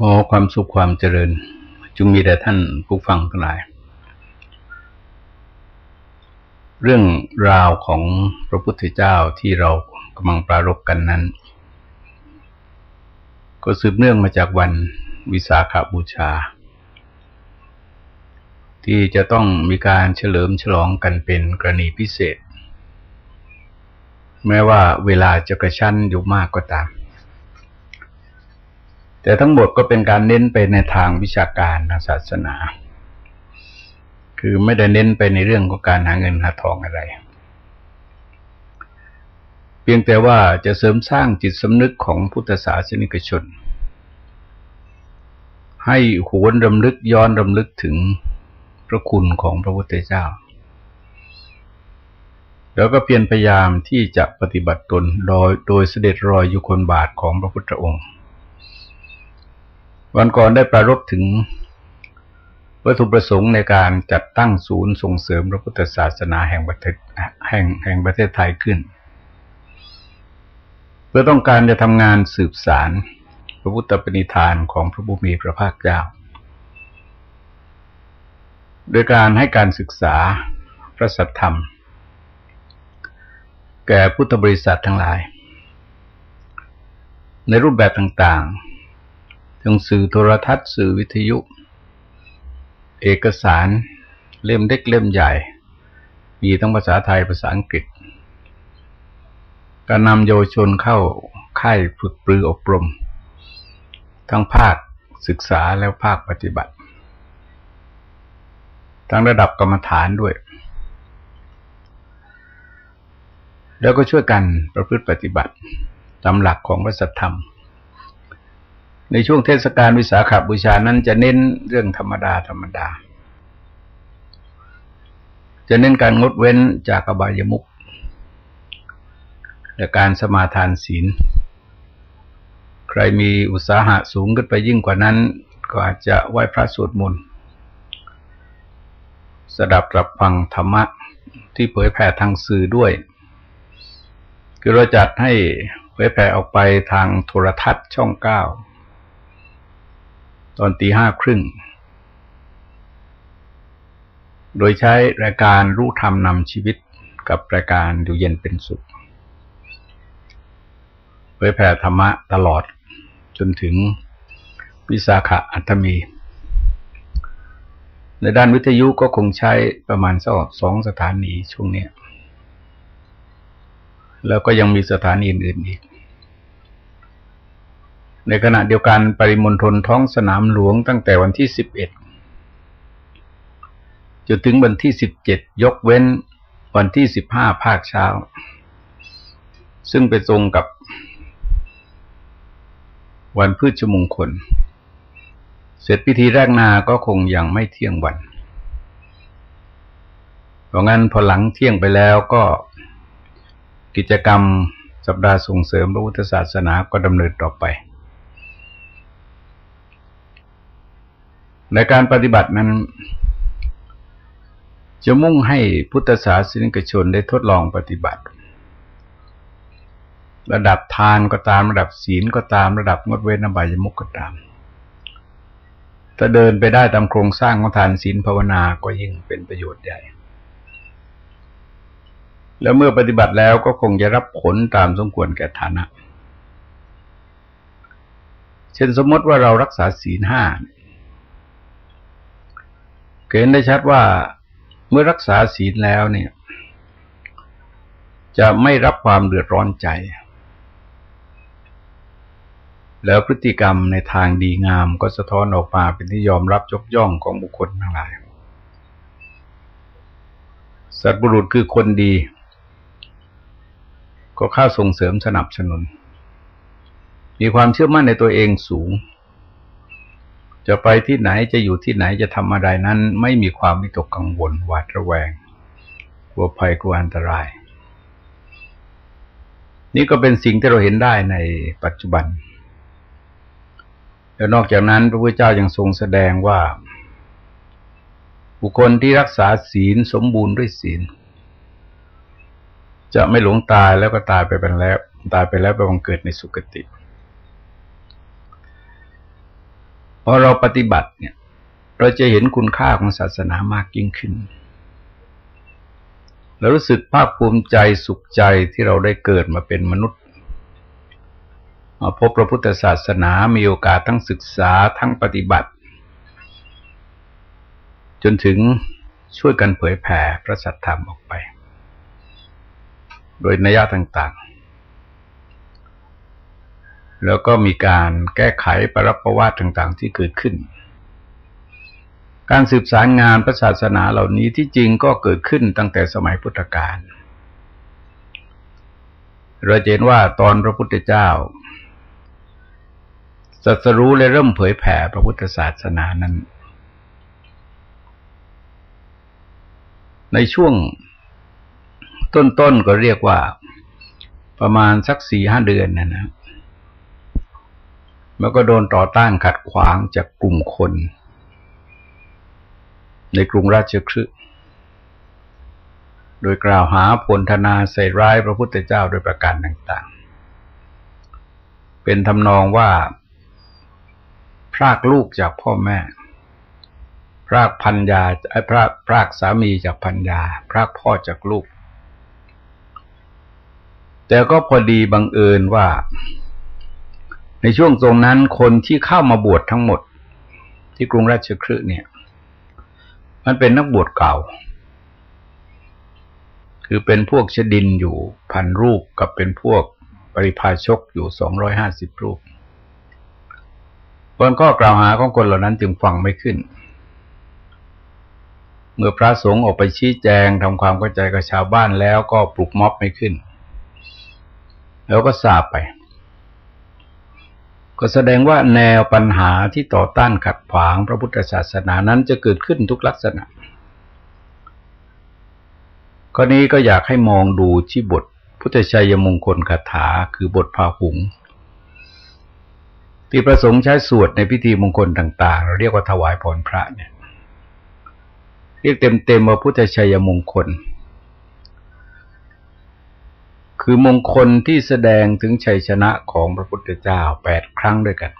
ขอความสุขความเจริญจงมีแด่ท่านผู้ฟังทั้งหลาย เรื่องราวของพระพุทธเจ้าที่เรากำลังปรารบกันนั้น ก็สืบเนื่องมาจากวันวิสาขาบูชา ที่จะต้องมีการเฉลิมฉลองกันเป็นกรณีพิเศษ แม้ว่าเวลาจะกระชั้นอยู่มากก็ตาม แต่ทั้งหมดก็เป็นการเน้นไปในทางวิชาการทางศาสนา คือไม่ได้เน้นไปในเรื่องของการหาเงินหาทองอะไร เพียงแต่ว่าจะเสริมสร้างจิตสำนึกของพุทธศาสนิกชน ให้หวนรำลึกย้อนรำลึกถึงพระคุณของพระพุทธเจ้า แล้วก็เพียรพยายามที่จะปฏิบัติตนโดยโดยเสด็จรอยอยู่คนบาทของพระพุทธองค์ วันก่อนได้ประรบถึงวัตถุประสงค์ในการจัดตั้งศูนย์ส่งเสริมพระพุทธศาสนาแห่งประเทศแห่งแห่งประเทศไทยขึ้น เพื่อต้องการจะทำงานสืบสารพระพุทธปณิธานของพระบุมีพระภาคเจ้า โดยการให้การศึกษาพระสัทธรรม แก่พุทธบริษัททั้งหลาย ในรูปแบบต่างๆ งสื่อโทรทัศน์สื่อวิทยุ เอกสารเล่มเล็กเล่มใหญ่ มีทั้งภาษาไทยภาษาอังกฤษการนำเยาวชนเข้าค่ายฝึกปรืออบรม ทั้งภาคศึกษาแล้วภาคปฏิบัติ ทั้งระดับกรรมฐานด้วย แล้วก็ช่วยกันประพฤติปฏิบัติตามหลักของพระสัทธรรม ในช่วงเทศกาลวิสาขบูชานั้นจะเน้นเรื่องธรรมดาธรรมดา จะเน้นการงดเว้นจากอบายมุขและการสมาทานศีล ใครมีอุตสาหะสูงขึ้นไปยิ่งกว่านั้น ก็อาจจะไหว้พระสวดมนต์สดับรับฟังธรรมะที่เผยแผ่ทางสื่อด้วย คือเราจัดให้เผยแผ่ออกไปทางโทรทัศน์ช่องเก้า ตอนตีห้าครึ่ง โดยใช้รายการรู้ธรรมนำชีวิตกับรายการดูเย็นเป็นสุขเผยแผ่ธรรมะตลอดจนถึงวิสาขะอัตมี ในด้านวิทยุก็คงใช้ประมาณสักสองสถานีช่วงนี้ แล้วก็ยังมีสถานีอื่นอีก ในขณะเดียวกันปริมณฑลท้องสนามหลวงตั้งแต่วันที่สิบเอ็ดจนถึงวันที่สิบเจ็ดยกเว้นวันที่สิบห้าภาคเช้า ซึ่งไปตรงกับวันพืชมงคล เสร็จพิธีแรกนาก็คงยังไม่เที่ยงวัน เพราะงั้นพอหลังเที่ยงไปแล้วก็กิจกรรมสัปดาห์ส่งเสริมพระพุทธศาสนาก็ดำเนินต่อไป ในการปฏิบัตินั้น จะมุ่งให้พุทธศาสนิกชนได้ทดลองปฏิบัติ ระดับทานก็ตามระดับศีลก็ตามระดับงดเว้นอบายมุกก็ตามถ้าเดินไปได้ตามโครงสร้างของทานศีลภาวนาก็ยิ่งเป็นประโยชน์ใหญ่ แล้วเมื่อปฏิบัติแล้วก็คงจะรับผลตามสมควรแก่ฐานะ เช่นสมมติว่าเรารักษาศีลห้าเเห็นได้ชัดว่าเมื่อรักษาศีลแล้วเนี่ย จะไม่รับความเดือดร้อนใจ แล้วพฤติกรรมในทางดีงามก็สะท้อนออกมาเป็นที่ยอมรับยกย่องของบุคคลทั้งหลาย สัตบุรุษคือคนดี ก็ข้าส่งเสริมสนับสนุน มีความเชื่อมั่นในตัวเองสูง จะไปที่ไหนจะอยู่ที่ไหนจะทำอะไรนั้น ไม่มีความวิตกกังวลหวาดระแวงกลัวภัยกลัวอันตราย นี่ก็เป็นสิ่งที่เราเห็นได้ในปัจจุบัน แล้วนอกจากนั้นพระพุทธเจ้ายังทรงแสดงว่า บุคคลที่รักษาศีลสมบูรณ์ด้วยศีล จะไม่หลงตายแล้วก็ตายไปเป็นแล้ว ตายไปแล้วไปบังเกิดในสุคติ พอเราปฏิบัติเนี่ย เราจะเห็นคุณค่าของศาสนามากยิ่งขึ้นเรารู้สึกภาคภูมิใจสุขใจที่เราได้เกิดมาเป็นมนุษย์มาพบพระพุทธศาสนามีโอกาสทั้งศึกษาทั้งปฏิบัติ จนถึงช่วยกันเผยแผ่พระสัทธรรมออกไป โดยนัยต่างๆ แล้วก็มีการแก้ไขปรับประวัติต่าง ๆ ที่เกิดขึ้น การสืบสารงานพระศาสนาเหล่านี้ที่จริงก็เกิดขึ้นตั้งแต่สมัยพุทธกาลเราเห็นว่าตอนพระพุทธเจ้าสัสรู้และเริ่มเผยแผ่พระพุทธศาสนานั้น ในช่วงต้นๆก็เรียกว่าประมาณสักสี่ห้าเดือนนะนะ มันก็โดนต่อต้านขัดขวางจากกลุ่มคน ในกรุงราชคฤห์โดยกล่าวหาพลธนาใส่ร้ายพระพุทธเจ้าโดยประการต่างๆ เป็นทำนองว่า พรากลูกจากพ่อแม่ พรากพันยาไอ้พรากพรากสามีจากพันยา พรากพ่อจากลูก แต่ก็พอดีบังเอิญว่า ในช่วงตรงนั้นคนที่เข้ามาบวชทั้งหมด ที่กรุงราชคฤห์เนี่ย มันเป็นนักบวชเก่า คือเป็นพวกชดินอยู่พันรูปกับเป็นพวกปริพาชกอยู่สองร้อยห้าสิบรูปบนข้อกล่าวหาของคนเหล่านั้นจึงฟังไม่ขึ้น เมื่อพระสงฆ์ออกไปชี้แจงทำความเข้าใจกับชาวบ้านแล้วก็ปลุกม็อบไม่ขึ้น แล้วก็สาบไป ก็แสดงว่าแนวปัญหาที่ต่อต้านขัดขวางพระพุทธศาสนานั้นจะเกิดขึ้นทุกลักษณะข้อนี้ก็อยากให้มองดูที่บทพุทธชัยมงคลคาถาคือบทพาหุง ที่ประสงค์ใช้สวดในพิธีมงคลต่างๆ เราเรียกว่าถวายพรพระเนี่ย เรียกเต็มๆว่าพุทธชัยมงคล คือมงคลที่แสดงถึงชัยชนะของพระพุทธเจ้าแปดครั้งด้วยกัน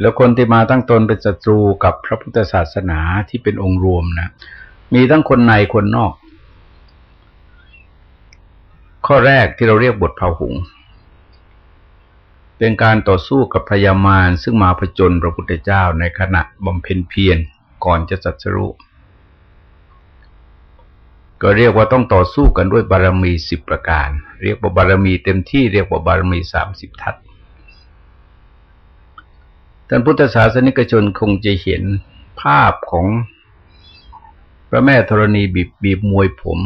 แล้วคนที่มาตั้งตนเป็นศัตรูกับพระพุทธศาสนาที่เป็นองค์รวมนะ มีทั้งคนในคนนอก ข้อแรกที่เราเรียกบทเผาหุง เป็นการต่อสู้กับพยามารซึ่งมาผจญพระพุทธเจ้าในขณะบำเพ็ญเพียรก่อนจะสัจรุ ก็เรียกว่าต้องต่อสู้กันด้วยบารมีสิบประการ เรียกว่าบารมีเต็มที่เรียกว่าบารมีสามสิบทัศท่านพุทธศาสนิกชนคงจะเห็นภาพของพระแม่ธรณีบีบบีบมวยผม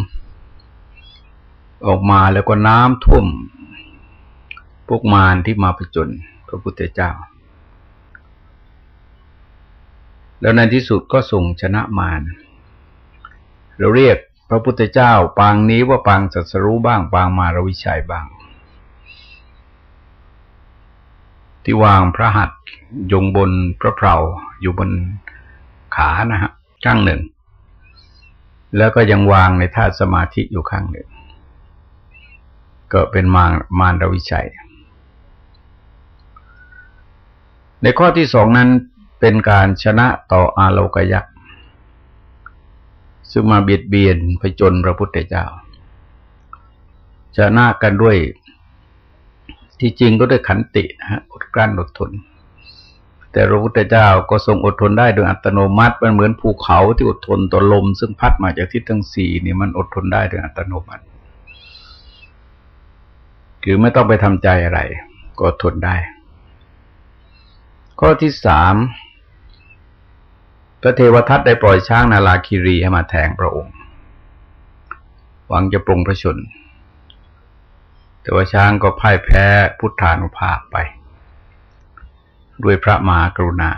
ออกมาแล้วก็น้ำท่วม พวกมารที่มาผจญพระพุทธเจ้า แล้วในที่สุดก็ส่งชนะมารเราเรียก ระพุทธเจ้า ปางนี้ว่าปางสัสรู้บ้าง ปางมารวิชัยบ้าง ที่วางพระหัตถ์ยงบนพระเพลาอยู่บนขานะฮะข้างหนึ่ง แล้วก็ยังวางในท่าสมาธิอยู่ข้างหนึ่ง ก็เป็นมารมารวิชัย ในข้อที่สองนั้นเป็นการชนะต่ออาโลกยักษ์ ซึ่งมาเบียดเบียนไปจนพระพุทธเจ้าชนะกันด้วย ที่จริงก็ด้วยขันตินะฮะอดกลั้นอดทน แต่พระพุทธเจ้าก็ทรงอดทนได้โดยอัตโนมัติมันเหมือนภูเขาที่อดทนต่อลม ซึ่งพัดมาจากทิศทั้งสี่นี่มันอดทนได้โดยอัตโนมัติ คือไม่ต้องไปทำใจอะไร ก็ทนได้ ข้อที่สาม พระเทวทัตได้ปล่อยช้างนาลาคิรีให้มาแทงพระองค์ หวังจะปรงพระชน แต่ว่าช้างก็พ่ายแพ้พุทธานุภาพไป ด้วยพระมหากรุณา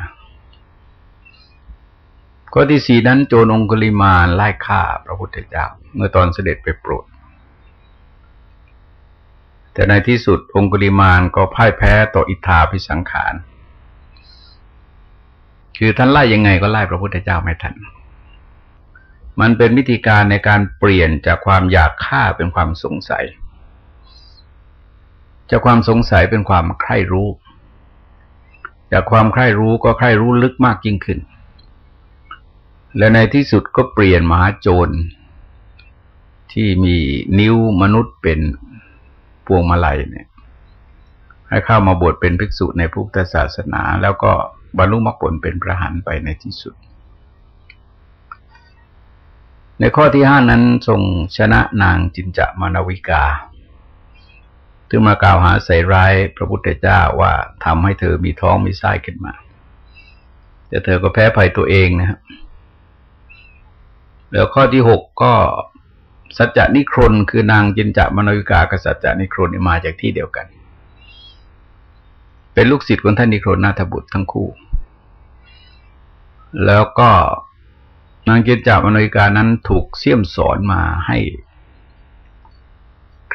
ข้อที่สี่นั้นโจรองคุลิมานไล่ฆ่าพระพุทธเจ้า เมื่อตอนเสด็จไปโปรด แต่ในที่สุดองคุลิมานก็พ่ายแพ้ต่ออิทธาพิสังขาร คือท่านไล่ยังไงก็ไล่พระพุทธเจ้าไม่ทัน มันเป็นวิธีการในการเปลี่ยนจากความอยากฆ่าเป็นความสงสัย จากความสงสัยเป็นความใคร่รู้ จากความใคร่รู้ก็ใคร่รู้ลึกมากยิ่งขึ้น และในที่สุดก็เปลี่ยนมหาโจร ที่มีนิ้วมนุษย์เป็นพวงมาลัยเนี่ยให้เข้ามาบวชเป็นภิกษุในพุทธศาสนาแล้วก็ บรรลุมรรคผลเป็นพระหันไปในที่สุด ในข้อที่ห้านั้นทรงชนะนางจินจามานวิกาถึงมากล่าวหาใส่ร้ายพระพุทธเจ้าว่าทำให้เธอมีท้องมีไส้ขึ้นมา แต่เธอก็แพ้ภัยตัวเองนะครับแล้วข้อที่หกก็สัจจนิครนคือนางจินจามานวิกากับสัจจนิครนมาจากที่เดียวกัน เป็นลูกศิษย์ของท่านนิครนนาถบุตรทั้งคู่ แล้วก็นางจินจามนวิกานั้นถูกเสี่ยมสอนมาให้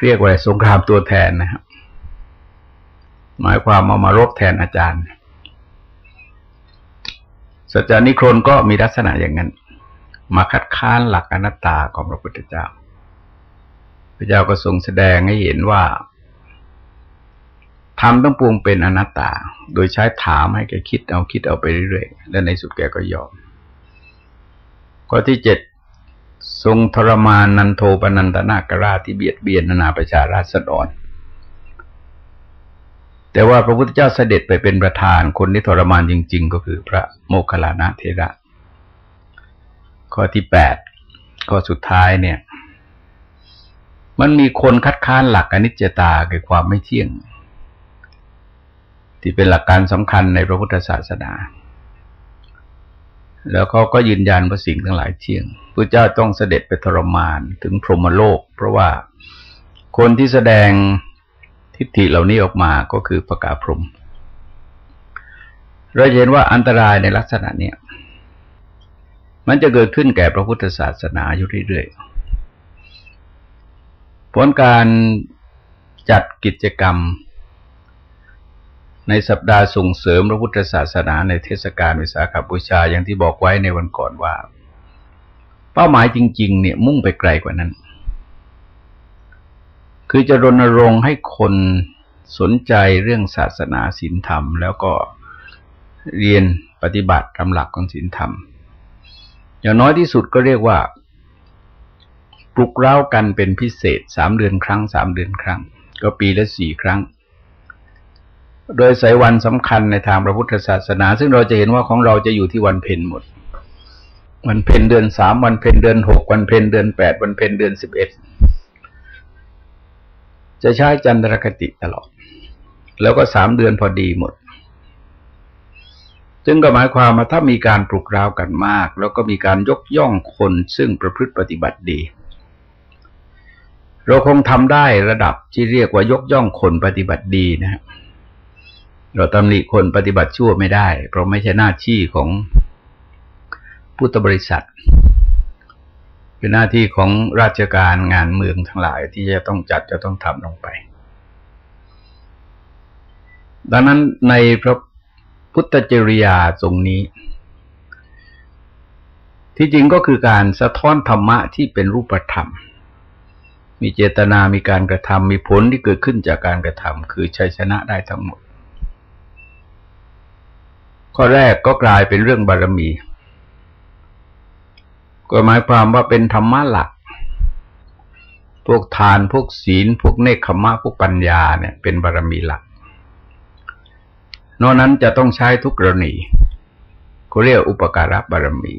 เรียกว่าสงครามตัวแทนนะครับ หมายความมามารบแทนอาจารย์ สัจจานิครนก็มีลักษณะอย่างนั้น มาคัดค้านหลักอนัตตาของพระพุทธเจ้า พระเจ้าก็ทรงแสดงให้เห็นว่า ทำต้องปรุงเป็นอนัตตา โดยใช้ถามให้แกคิดเอาคิดเอาไปเรื่อยๆ และในสุดแกก็ยอม ข้อที่เจ็ดทรงทรมานนันโทปนันตนากราที่เบียดเบียนนานาประชาราษฎร แต่ว่าพระพุทธเจ้าเสด็จไปเป็นประธานคนที่ทรมานจริง ๆ ก็คือพระโมคคัลลานะเทระ ข้อที่แปดข้อสุดท้ายเนี่ย มันมีคนคัดค้านหลักอนิจจตาคือความไม่เที่ยง ที่เป็นหลักการสำคัญในพระพุทธศาสนา แล้วเขาก็ยืนยันว่าสิ่งทั้งหลายเที่ยงพระเจ้าต้องเสด็จไปทรมานถึงพรหมโลก เพราะว่าคนที่แสดงทิฏฐิเหล่านี้ออกมาก็คือประกาศพรหมเราเห็นว่าอันตรายในลักษณะเนี้ยมันจะเกิดขึ้นแก่พระพุทธศาสนาอยู่เรื่อยๆผลการจัดกิจกรรม ในสัปดาห์ส่งเสริมพระพุทธศาสนาในเทศกาลวิสาขบูชาอย่างที่บอกไว้ในวันก่อนว่า เป้าหมายจริง ๆ เนี่ยมุ่งไปไกลกว่านั้น คือจะรณรงค์ให้คนสนใจเรื่องศาสนาศีลธรรม แล้วก็เรียนปฏิบัติตามหลักของศีลธรรม อย่างน้อยที่สุดก็เรียกว่า ปลุกเร้ากันเป็นพิเศษสามเดือนครั้งสามเดือนครั้ง ก็ปีละสี่ครั้ง โดยสายวันสำคัญในทางพระพุทธศาสนา ซึ่งเราจะเห็นว่าของเราจะอยู่ที่วันเพ็ญหมด วันเพ็ญเดือนสามวันเพ็ญเดือนหกวันเพ็ญเดือนแปดวันเพ็ญเดือนสิบเอ็ดจะใช้จันทรคติตลอด แล้วก็สามเดือนพอดีหมด ซึ่งก็หมายความว่าถ้ามีการปลุกราวกันมาก แล้วก็มีการยกย่องคนซึ่งประพฤติปฏิบัติดี เราคงทำได้ระดับที่เรียกว่ายกย่องคนปฏิบัติดีนะครับ เราตำหนิคนปฏิบัติชั่วไม่ได้ เพราะไม่ใช่หน้าที่ของพุทธบริษัท เป็นหน้าที่ของราชการงานเมืองทั้งหลายที่จะต้องจัดจะต้องทำลงไป ดังนั้นในพระพุทธจริยาตรงนี้ ที่จริงก็คือการสะท้อนธรรมะที่เป็นรูปธรรม มีเจตนามีการกระทำมีผลที่เกิดขึ้นจากการกระทำคือชัยชนะได้ทั้งหมด ข้อแรกก็กลายเป็นเรื่องบารมี ก็หมายความว่าเป็นธรรมะหลัก พวกทานพวกศีล พวกเนคขมะพวกปัญญาเนี่ย เป็นบารมีหลัก นอกนั้นจะต้องใช้ทุกกรณีเขาเรียกอุปการะบารมี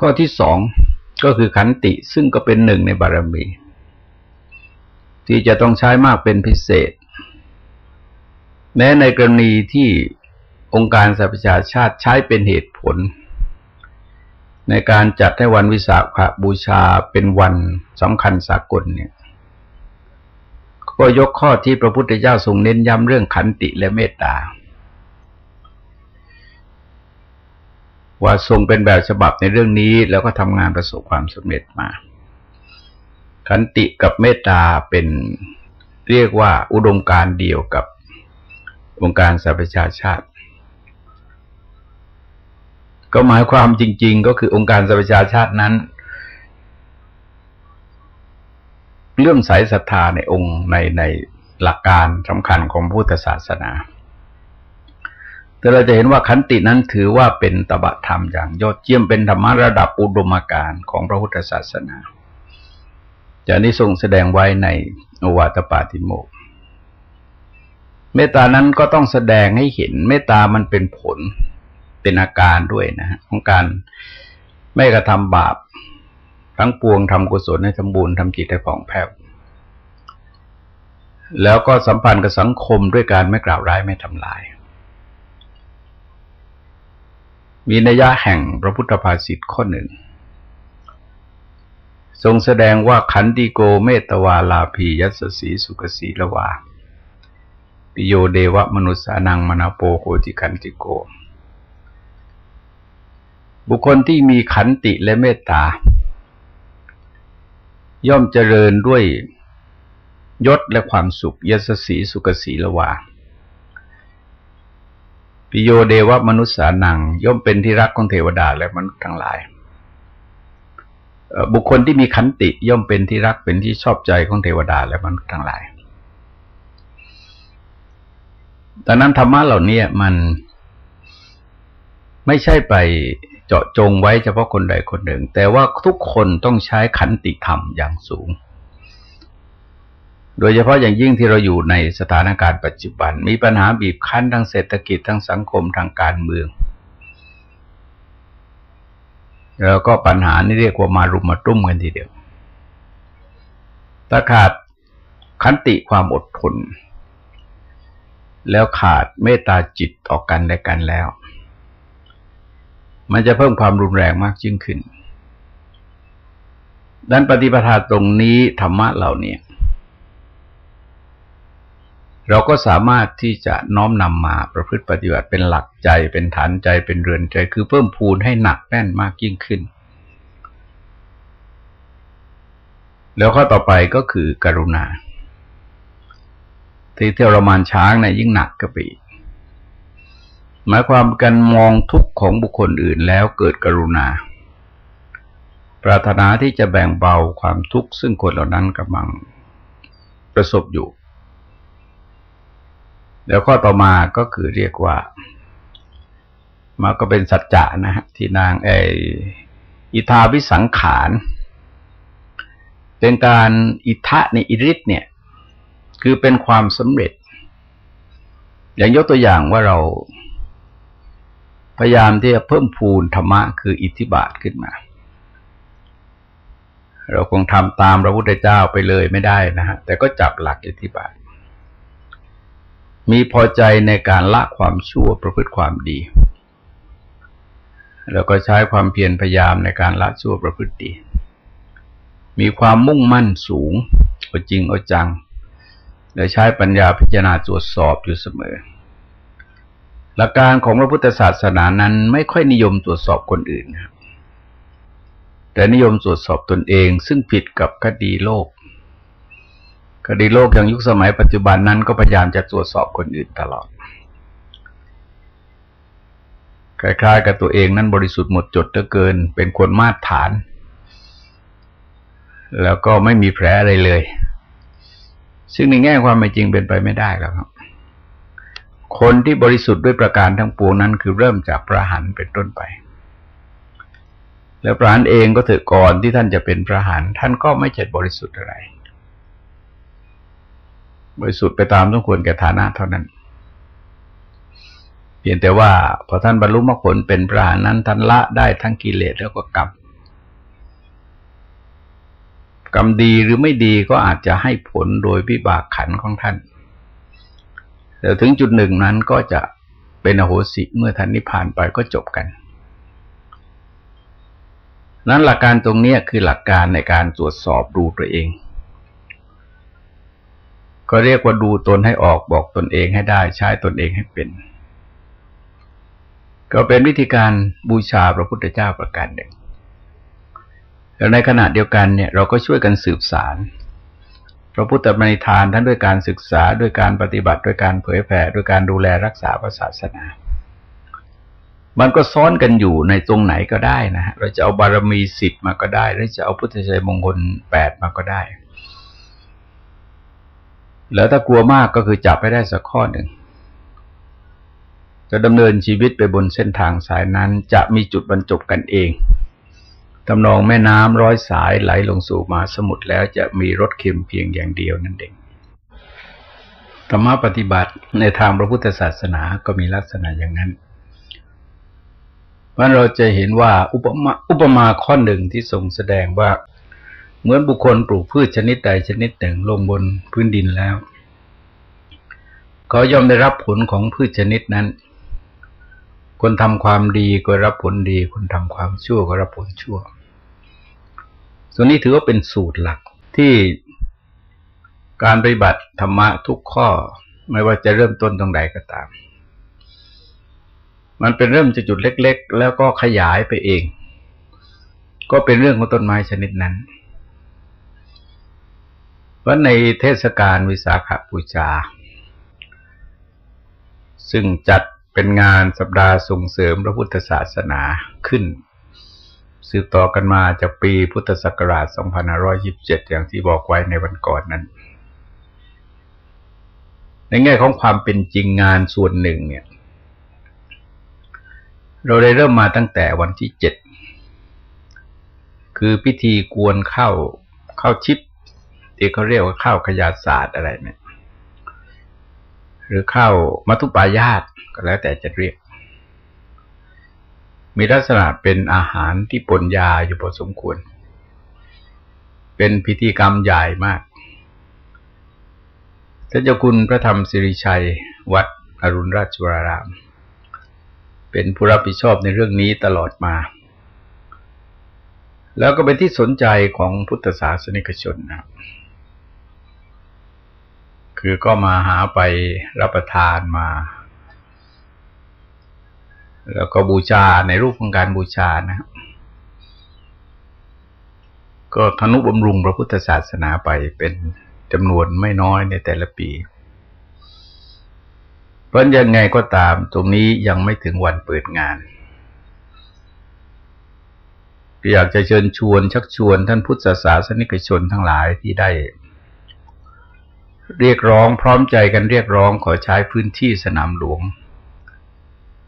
ข้อที่สองก็คือขันติซึ่งก็เป็นหนึ่งในบารมี ที่จะต้องใช้มากเป็นพิเศษ แม้ในกรณีที่องค์การสหประชาชาติใช้เป็นเหตุผล ในการจัดให้วันวิสาขบูชาเป็นวันสำคัญสากลเนี่ยก็ยกข้อที่พระพุทธเจ้าทรงเน้นย้ำเรื่องขันติและเมตตา ว่าทรงเป็นแบบฉบับในเรื่องนี้ แล้วก็ทำงานประสบความสำเร็จมา ขันติกับเมตตาเป็นเรียกว่าอุดมการเดียวกับ องค์การสหประชาชาติ ก็หมายความจริง ๆ ก็คือองค์การสหประชาชาตินั้นเลื่อมใสศรัทธาในองค์ในในหลักการสำคัญของพุทธศาสนา แต่เราจะเห็นว่าขันตินั้นถือว่าเป็นตบะธรรมอย่างยอดเยี่ยมเป็นธรรมะระดับอุดมการณ์ของพระพุทธศาสนาจะนี้ทรงแสดงไว้ในอวาทปาติโมก เมตานั้นก็ต้องแสดงให้เห็น เมตตามันเป็นผลเป็นอาการด้วยนะฮะของการไม่กระทำบาป ทั้งปวงทำกุศลให้สมบูรณ์ทำจิตให้ผ่องแผ้วแล้วก็สัมพันธ์กับสังคมด้วยการไม่กล่าวร้ายไม่ทำลาย มีนัยยะแห่งพระพุทธภาษิตข้อหนึ่ง ทรงแสดงว่าขันติโกเมตวาลาภียัสสีสุกสีละวา โยเดวะมนุษานังมนาโปโคติขันติโก บุคคลที่มีขันติและเมตตา ย่อมเจริญด้วยยศและความสุขยศสีสุกสีละวาปิโยเดวะมนุษย์สานัง ย่อมเป็นที่รักของเทวดาและมนุษย์ทั้งหลาย บุคคลที่มีขันติย่อมเป็นที่รักเป็นที่ชอบใจของเทวดาและมนุษย์ทั้งหลาย ดังนั้นธรรมะเหล่านี้มันไม่ใช่ไปเจาะจงไว้เฉพาะคนใดคนหนึ่ง แต่ว่าทุกคนต้องใช้ขันติธรรมอย่างสูง โดยเฉพาะอย่างยิ่งที่เราอยู่ในสถานการณ์ปัจจุบัน มีปัญหาบีบคั้นทางเศรษฐกิจทางสังคมทางการเมือง แล้วก็ปัญหานี่เรียกว่ามารุมมาตุ้มกันทีเดียวถ้าขาดขันติความอดทน แล้วขาดเมตตาจิตต่อกันและกันแล้ว มันจะเพิ่มความรุนแรงมากยิ่งขึ้นดันปฏิปทาตรงนี้ธรรมะเหล่านี้เราก็สามารถที่จะน้อมนำมาประพฤติปฏิบัติเป็นหลักใจเป็นฐานใจเป็นเรือนใจ คือเพิ่มพูนให้หนักแน่นมากยิ่งขึ้น แล้วข้อต่อไปก็คือ กรุณา ที่เทรมานช้างเนะี่ยยิ่งหนักกระปีหมายความกันมองทุกข์ของบุคคลอื่นแล้วเกิดกรุณา ปรารถนาที่จะแบ่งเบาความทุกข์ซึ่งคนเหล่านั้นกำลังประสบอยู่ แล้วข้อต่อมาก็คือเรียกว่ามาก็เป็นสัจจะนะฮะที่นางไออิทาวิสังขารเป็นการอิทะในอิริศเนี่ย คือเป็นความสำเร็จ อย่างยกตัวอย่างว่าเราพยายามที่จะเพิ่มพูนธรรมะคืออิทธิบาทขึ้นมา เราคงทำตามพระพุทธเจ้าไปเลยไม่ได้นะฮะ แต่ก็จับหลักอิทธิบาท มีพอใจในการละความชั่วประพฤติความดี แล้วก็ใช้ความเพียรพยายามในการละชั่วประพฤติดี มีความมุ่งมั่นสูงเอาจริงเอาจัง และใช้ปัญญาพิจารณาตรวจสอบอยู่เสมอ หลักการของพระพุทธศาสนานั้นไม่ค่อยนิยมตรวจสอบคนอื่นครับแต่นิยมตรวจสอบตนเอง ซึ่งผิดกับคดีโลก คดีโลกอย่างยุคสมัยปัจจุบันนั้นก็พยายามจะตรวจสอบคนอื่นตลอดคล้ายๆกับตัวเองนั้นบริสุทธิ์หมดจดเหลือเกิน เป็นคนมาตรฐาน แล้วก็ไม่มีแผลอะไรเลย ซึ่งในแง่ความเป็นจริงเป็นไปไม่ได้แล้วครับ คนที่บริสุทธิ์ด้วยประการทั้งปวงนั้น คือเริ่มจากพระหันเป็นต้นไป แล้วพระหันเองก็ถือก่อนที่ท่านจะเป็นพระหันท่านก็ไม่เจ็ดบริสุทธิ์อะไร บริสุทธิ์ไปตามสมควรแก่ฐานะเท่านั้น เพียงแต่ว่าพอท่านบรรลุมรรคผลเป็นพระหานั้นท่านละได้ทั้งกิเลสแล้วก็กรรม กรรมดีหรือไม่ดีก็อาจจะให้ผลโดยวิบากขันของท่านแต่ถึงจุดหนึ่งนั้นก็จะเป็นอโหสิเมื่อท่านนิพพานไปก็จบกัน นั้นหลักการตรงนี้คือหลักการในการตรวจสอบดูตัวเอง ก็เรียกว่าดูตนให้ออกบอกตนเองให้ได้ใช้ตนเองให้เป็น ก็เป็นวิธีการบูชาพระพุทธเจ้าประการหนึ่ง แล้วในขณะเดียวกันเนี่ยเราก็ช่วยกันสืบสารพระพุทธมณีทานทั้งด้วยการศึกษาด้วยการปฏิบัติด้วยการเผยแผ่ด้วยการดูแลรักษาศาสนา มันก็ซ้อนกันอยู่ในตรงไหนก็ได้นะฮะเราจะเอาบารมีสิบมาก็ได้ หรือจะเอาพุทธชัยมงคลแปดมาก็ได้ แล้วถ้ากลัวมากก็คือจับไปได้สักข้อหนึ่งจะดำเนินชีวิตไปบนเส้นทางสายนั้น จะมีจุดบรรจบกันเอง ตำนองแม่น้ำร้อยสายไหลลงสู่มาสมุทรแล้วจะมีรถเข็มเพียงอย่างเดียวนั่นเองธรรมะปฏิบัติในทางพระพุทธศาสนาก็มีลักษณะอย่างนั้นเพราเราจะเห็นว่าอุปมาอุปมาข้อหนึ่งที่ทรงแสดงว่า เหมือนบุคคลปลูกพืชชนิดใดชนิดหนึ่งลงบนพื้นดินแล้วเขายอมได้รับผลของพืชชนิดนั้น คนทำความดีก็รับผลดี คนทำความชั่วก็รับผลชั่ว ส่วนนี้ถือว่าเป็นสูตรหลักที่การปฏิบัติธรรมะทุกข้อไม่ว่าจะเริ่มต้นตรงใดก็ตาม มันเป็นเริ่มจากจุดเล็ก ๆ แล้วก็ขยายไปเอง ก็เป็นเรื่องของต้นไม้ชนิดนั้น เพราะในเทศกาลวิสาขบูชา ซึ่งจัดเป็นงานสัปดาห์ส่งเสริมพระพุทธศาสนาขึ้น สืบต่อกันมาจากปีพุทธศักราช 2527 อย่างที่บอกไว้ในวันก่อนนั้น ในแง่ของความเป็นจริงงานส่วนหนึ่งเนี่ย เราได้เริ่มมาตั้งแต่วันที่เจ็ดคือพิธีกวนเข้าเข้าชิปที่เขาเรียกว่าข้าวขยาศาสตร์อะไรเนี่ย หรือข้าวมัทุปายาตก็แล้วแต่จะเรียก มีลักษณะเป็นอาหารที่ปนยาอยู่พอสมควร เป็นพิธีกรรมใหญ่มากท่านเจ้าคุณพระธรรมสิริชัย วัดอรุณราชวราราม เป็นผู้รับผิดชอบในเรื่องนี้ตลอดมา แล้วก็เป็นที่สนใจของพุทธศาสนิกชนนะคือก็มาหาไปรับประทานมา แล้วก็บูชาในรูปของการบูชานะครับก็ทนุบำรุงพระพุทธศาสนาไปเป็นจำนวนไม่น้อยในแต่ละปี เพราะยังไงก็ตามตรงนี้ยังไม่ถึงวันเปิดงาน อยากจะเชิญชวนชักชวนท่านพุทธศาสนิกชนทั้งหลายที่ได้ เรียกร้องพร้อมใจกันเรียกร้องขอใช้พื้นที่สนามหลวง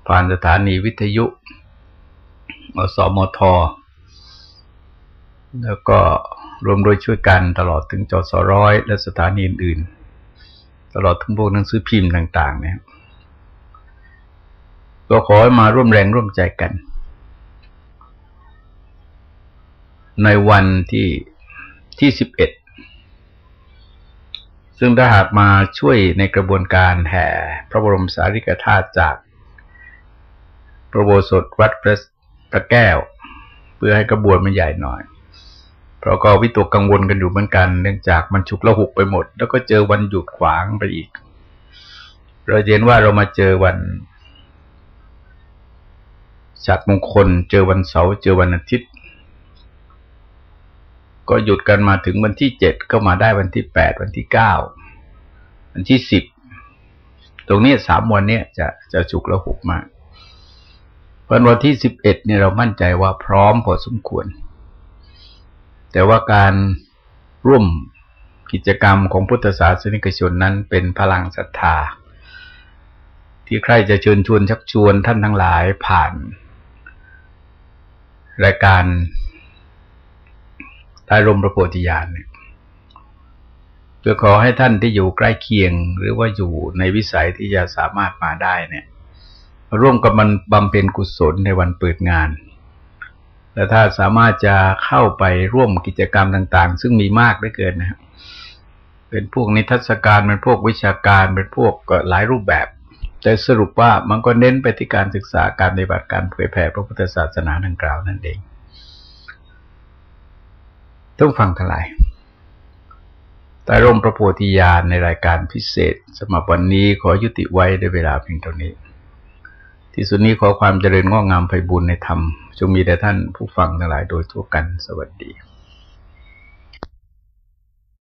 ผ่านสถานีวิทยุอสมท แล้วก็รวมโดยช่วยกันตลอดถึงจอสร้อยและสถานีอื่นๆ ตลอดทั้งพวกหนังสือพิมพ์ต่าง ๆ เนี่ย ก็ขอให้มาร่วมแรงร่วมใจกัน ในวันที่ที่สิบเอ็ดซึ่งถ้าหากมาช่วยในกระบวนการแห่พระบรมสารีริกธาตุจาก พระโบสถวัดพระตะแก้ว เพื่อให้กระบวนมันใหญ่หน่อย เพราะก็วิตกกังวลกันอยู่เหมือนกัน เนื่องจากมันฉุกละหุกไปหมด แล้วก็เจอวันหยุดขวางไปอีก เราเห็นว่าเรามาเจอวันฉัดมงคล เจอวันเสาร์เจอวันอาทิตย์ ก็หยุดกันมาถึงวันที่เจ็ดก็มาได้วันที่แปดวันที่เก้าวันที่สิบตรงนี้สามวันเนี้ยจะจะฉุกระหุกมาก วันวันที่สิบเอ็ดเนี่ยเรามั่นใจว่าพร้อมพอสมควร แต่ว่าการร่วมกิจกรรมของพุทธศาสนิกชนนั้นเป็นพลังศรัทธา ที่ใครจะเชิญชวนชักชวนท่านทั้งหลายผ่าน รายการใต้รมพระโพธิญาณเนี่ยเพื่อขอให้ท่านที่อยู่ใกล้เคียงหรือว่าอยู่ในวิสัยที่จะสามารถมาได้เนี่ย ร่วมกับมันบำเพ็ญกุศลในวันเปิดงาน และถ้าสามารถจะเข้าไปร่วมกิจกรรมต่าง ๆ ซึ่งมีมากได้เกินนะครับเป็นพวกนิทรรศการเป็นพวกวิชาการเป็นพวกหลายรูปแบบ แต่สรุปว่ามันก็เน้นไปที่การศึกษาการปฏิบัติการเผยแผ่พระพุทธศาสนาดังกล่าวนั่นเอง ต้องฟังทั้งหลายแต่ร่มพระโพธิญาณในรายการพิเศษสำหรับวันนี้ขอยุติไว้ด้วยเวลาเพียงเท่านี้ ที่สุดนี้ขอความเจริญงอกงามไปบุญในธรรมจงมีแด่ท่านผู้ฟังทั้งหลายโดยทั่วกันสวัสดี